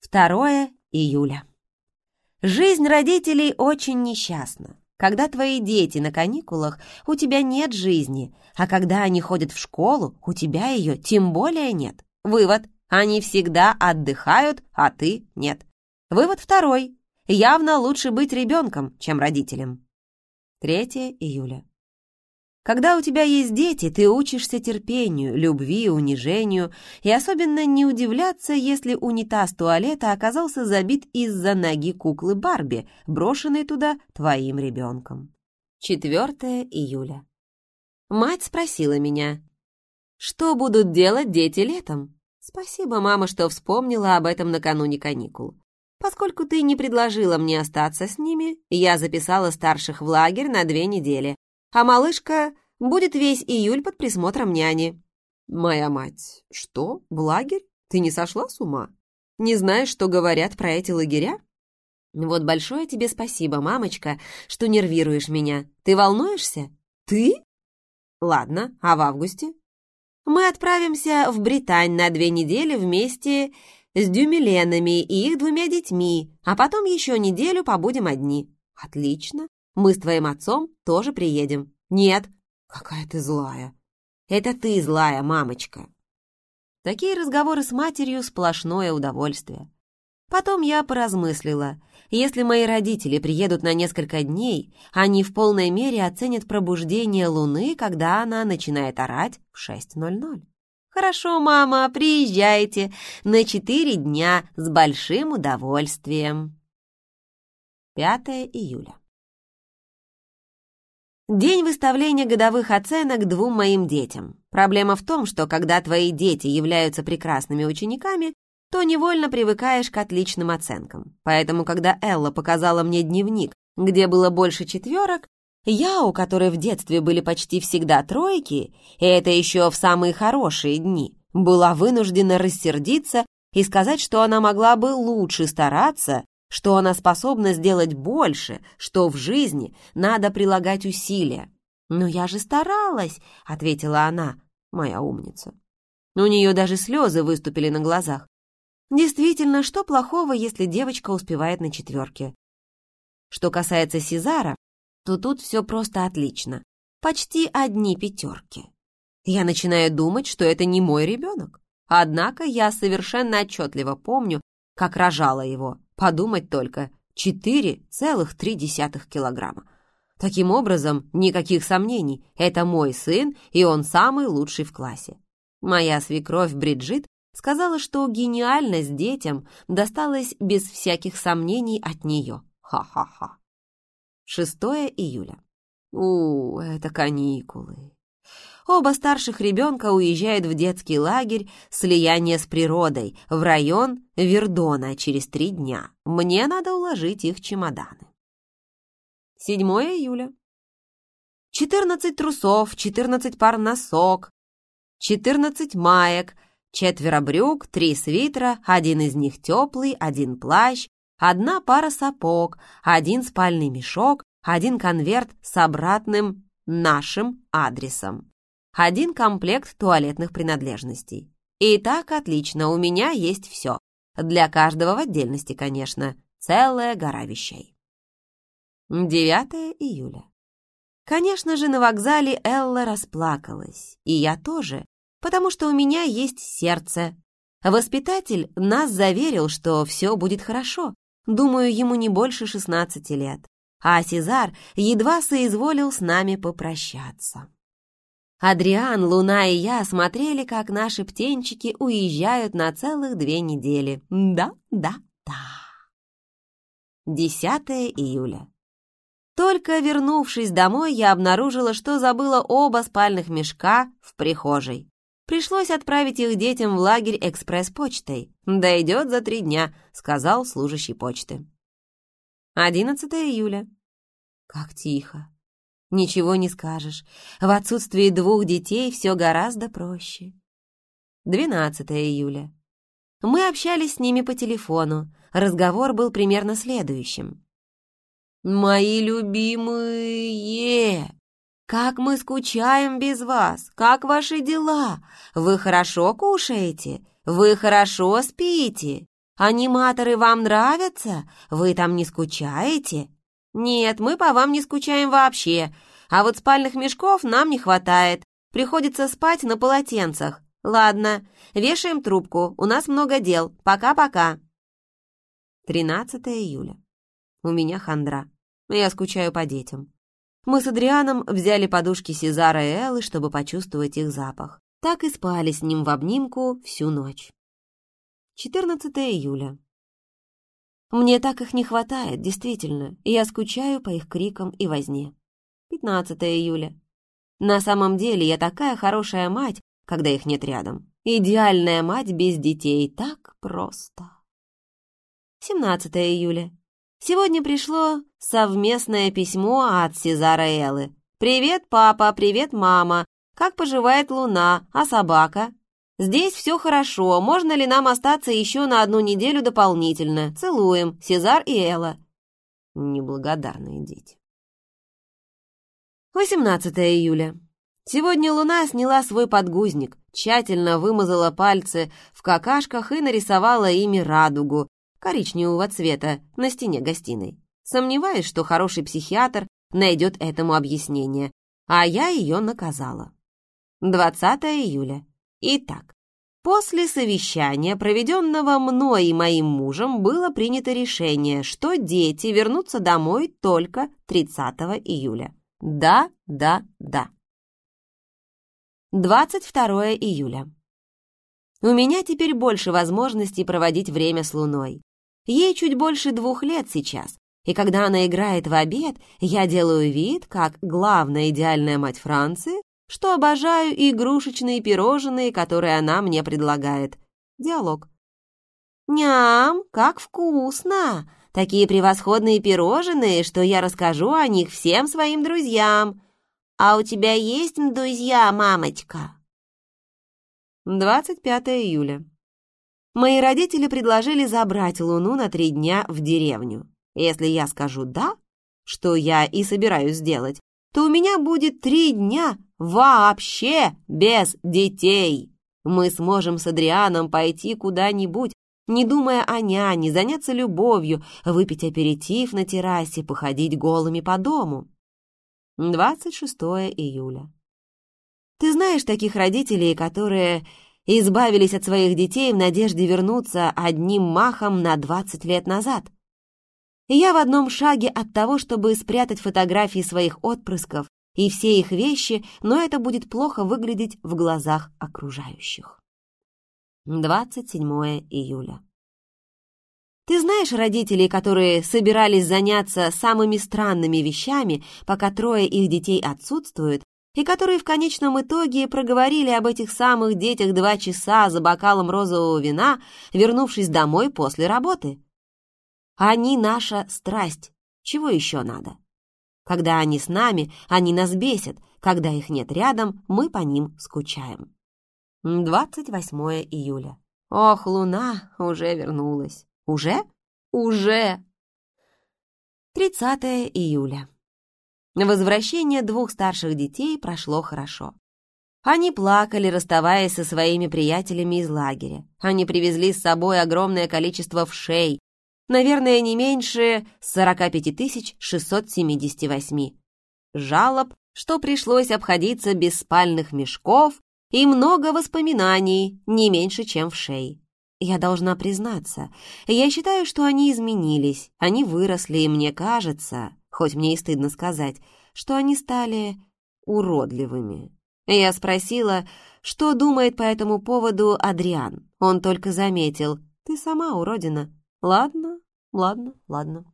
Второе июля. Жизнь родителей очень несчастна. Когда твои дети на каникулах, у тебя нет жизни, а когда они ходят в школу, у тебя ее тем более нет. Вывод. Они всегда отдыхают, а ты нет. Вывод второй. Явно лучше быть ребенком, чем родителем. 3 июля. Когда у тебя есть дети, ты учишься терпению, любви, унижению, и особенно не удивляться, если унитаз туалета оказался забит из-за ноги куклы Барби, брошенной туда твоим ребенком. 4 июля. Мать спросила меня, что будут делать дети летом? Спасибо, мама, что вспомнила об этом накануне каникул. Поскольку ты не предложила мне остаться с ними, я записала старших в лагерь на две недели, а малышка будет весь июль под присмотром няни». «Моя мать, что, в лагерь? Ты не сошла с ума? Не знаешь, что говорят про эти лагеря?» «Вот большое тебе спасибо, мамочка, что нервируешь меня. Ты волнуешься?» «Ты?» «Ладно, а в августе?» «Мы отправимся в Британь на две недели вместе с Дюмиленами и их двумя детьми, а потом еще неделю побудем одни». «Отлично. Мы с твоим отцом тоже приедем». «Нет». «Какая ты злая». «Это ты злая, мамочка». Такие разговоры с матерью — сплошное удовольствие. Потом я поразмыслила. Если мои родители приедут на несколько дней, они в полной мере оценят пробуждение Луны, когда она начинает орать в 6.00. «Хорошо, мама, приезжайте на четыре дня с большим удовольствием». 5 июля. День выставления годовых оценок двум моим детям. Проблема в том, что когда твои дети являются прекрасными учениками, то невольно привыкаешь к отличным оценкам. Поэтому, когда Элла показала мне дневник, где было больше четверок, я, у которой в детстве были почти всегда тройки, и это еще в самые хорошие дни, была вынуждена рассердиться и сказать, что она могла бы лучше стараться что она способна сделать больше, что в жизни надо прилагать усилия. «Но я же старалась», — ответила она, моя умница. У нее даже слезы выступили на глазах. Действительно, что плохого, если девочка успевает на четверке? Что касается Сезара, то тут все просто отлично. Почти одни пятерки. Я начинаю думать, что это не мой ребенок. Однако я совершенно отчетливо помню, как рожала его. Подумать только, 4,3 килограмма. Таким образом, никаких сомнений, это мой сын, и он самый лучший в классе. Моя свекровь Бриджит сказала, что гениальность детям досталась без всяких сомнений от нее. Ха-ха-ха. 6 июля. У, это каникулы. Оба старших ребенка уезжают в детский лагерь «Слияние с природой» в район Вердона через три дня. Мне надо уложить их чемоданы. 7 июля. 14 трусов, 14 пар носок, 14 маек, четверо брюк, три свитера, один из них теплый, один плащ, одна пара сапог, один спальный мешок, один конверт с обратным нашим адресом один комплект туалетных принадлежностей. И так отлично, у меня есть все. Для каждого в отдельности, конечно. Целая гора вещей. 9 июля. Конечно же, на вокзале Элла расплакалась. И я тоже, потому что у меня есть сердце. Воспитатель нас заверил, что все будет хорошо. Думаю, ему не больше 16 лет. А Сезар едва соизволил с нами попрощаться. Адриан, Луна и я смотрели, как наши птенчики уезжают на целых две недели. Да, да, да. 10 июля. Только вернувшись домой, я обнаружила, что забыла оба спальных мешка в прихожей. Пришлось отправить их детям в лагерь экспресс-почтой. «Дойдет за три дня», — сказал служащий почты. 11 июля. Как тихо. Ничего не скажешь. В отсутствии двух детей все гораздо проще. 12 июля. Мы общались с ними по телефону. Разговор был примерно следующим. «Мои любимые! Как мы скучаем без вас! Как ваши дела? Вы хорошо кушаете? Вы хорошо спите? Аниматоры вам нравятся? Вы там не скучаете?» «Нет, мы по вам не скучаем вообще, а вот спальных мешков нам не хватает. Приходится спать на полотенцах. Ладно, вешаем трубку, у нас много дел. Пока-пока». 13 июля. У меня хандра. Я скучаю по детям. Мы с Адрианом взяли подушки Сезара и Эллы, чтобы почувствовать их запах. Так и спали с ним в обнимку всю ночь. 14 июля. Мне так их не хватает, действительно, и я скучаю по их крикам и возне. 15 июля. На самом деле я такая хорошая мать, когда их нет рядом. Идеальная мать без детей, так просто. 17 июля. Сегодня пришло совместное письмо от Сезара Эллы. «Привет, папа, привет, мама. Как поживает Луна, а собака?» «Здесь все хорошо. Можно ли нам остаться еще на одну неделю дополнительно? Целуем. Сезар и Элла». Неблагодарные дети. 18 июля. Сегодня Луна сняла свой подгузник, тщательно вымазала пальцы в какашках и нарисовала ими радугу, коричневого цвета на стене гостиной. Сомневаюсь, что хороший психиатр найдет этому объяснение, а я ее наказала. 20 июля. Итак, после совещания, проведенного мной и моим мужем, было принято решение, что дети вернутся домой только 30 июля. Да, да, да. 22 июля. У меня теперь больше возможностей проводить время с Луной. Ей чуть больше двух лет сейчас, и когда она играет в обед, я делаю вид, как главная идеальная мать Франции, что обожаю игрушечные пирожные, которые она мне предлагает. Диалог. «Ням, как вкусно! Такие превосходные пирожные, что я расскажу о них всем своим друзьям. А у тебя есть друзья, мамочка?» 25 июля. Мои родители предложили забрать Луну на три дня в деревню. Если я скажу «да», что я и собираюсь сделать, то у меня будет три дня вообще без детей. Мы сможем с Адрианом пойти куда-нибудь, не думая о няне, заняться любовью, выпить аперитив на террасе, походить голыми по дому. 26 июля. Ты знаешь таких родителей, которые избавились от своих детей в надежде вернуться одним махом на 20 лет назад. Я в одном шаге от того, чтобы спрятать фотографии своих отпрысков и все их вещи, но это будет плохо выглядеть в глазах окружающих. 27 июля. Ты знаешь родителей, которые собирались заняться самыми странными вещами, пока трое их детей отсутствуют, и которые в конечном итоге проговорили об этих самых детях два часа за бокалом розового вина, вернувшись домой после работы. Они наша страсть. Чего еще надо? Когда они с нами, они нас бесят. Когда их нет рядом, мы по ним скучаем. 28 июля. Ох, луна уже вернулась. Уже? Уже! 30 июля. Возвращение двух старших детей прошло хорошо. Они плакали, расставаясь со своими приятелями из лагеря. Они привезли с собой огромное количество вшей, наверное, не меньше 45 678. Жалоб, что пришлось обходиться без спальных мешков и много воспоминаний, не меньше, чем вшей. Я должна признаться, я считаю, что они изменились, они выросли, и мне кажется, хоть мне и стыдно сказать, что они стали уродливыми. Я спросила, что думает по этому поводу Адриан. Он только заметил, «Ты сама уродина». Ладно, ладно, ладно.